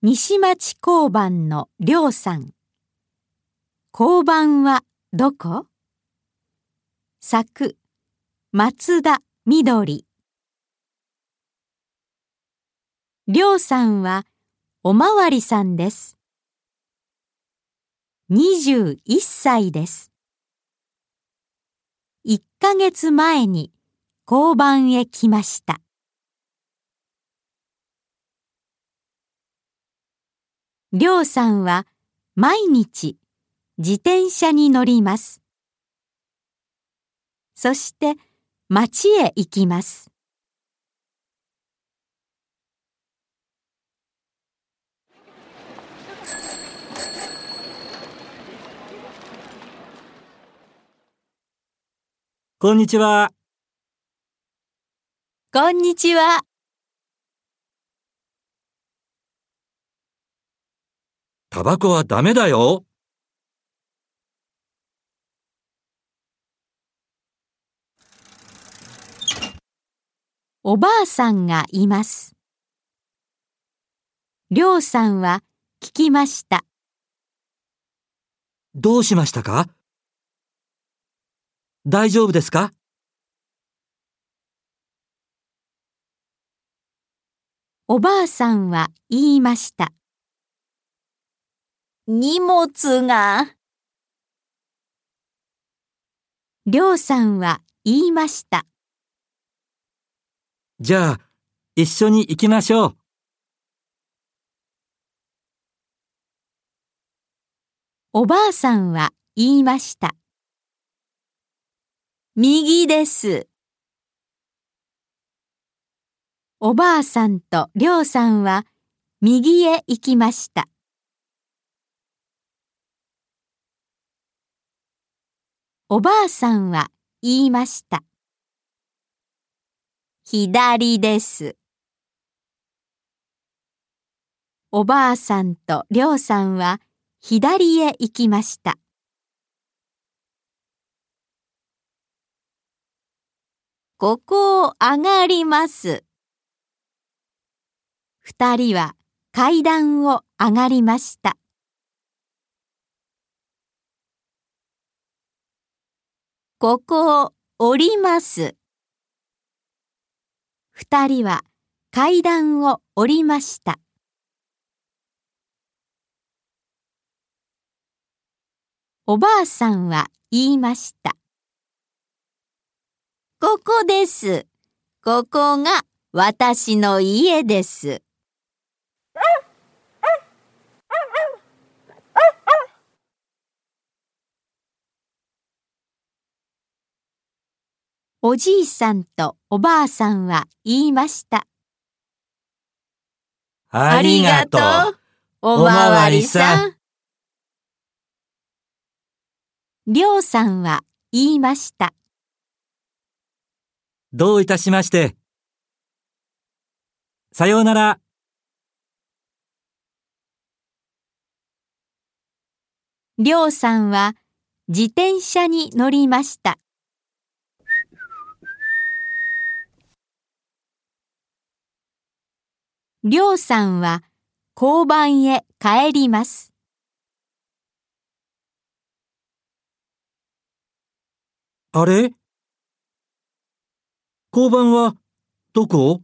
西町交番のりょうさん。交番はどこ？作、松田みどり。りょうさんはおまわりさんです。21歳です。1ヶ月前に交番へ来ました。りょうさんは毎日自転車に乗ります。そして町へ行きます。こんにちは。こんにちは。タバコはダメだよ。おばあさんがいます。りょうさんは聞きました。どうしましたか？大丈夫ですか？おばあさんは言いました。荷物が。りょうさんは言いました。じゃあ、一緒に行きましょう。おばあさんは言いました。右です。おばあさんとりょうさんは右へ行きました。おばあさんは言いました。左です。おばあさんとりょうさんは左へ行きました。ここを上がります。二人は階段を上がりました。ここを降ります。二人は階段を降りました。おばあさんは言いました。ここです。ここが私の家です。おじいさんとおばあさんは言いました。ありがとう、おまわりさん。りょうさんは言いました。どういたしまして。さようなら。りょうさんは自転車に乗りました。りょうさんは交番へ帰ります。あれ？交番はどこ？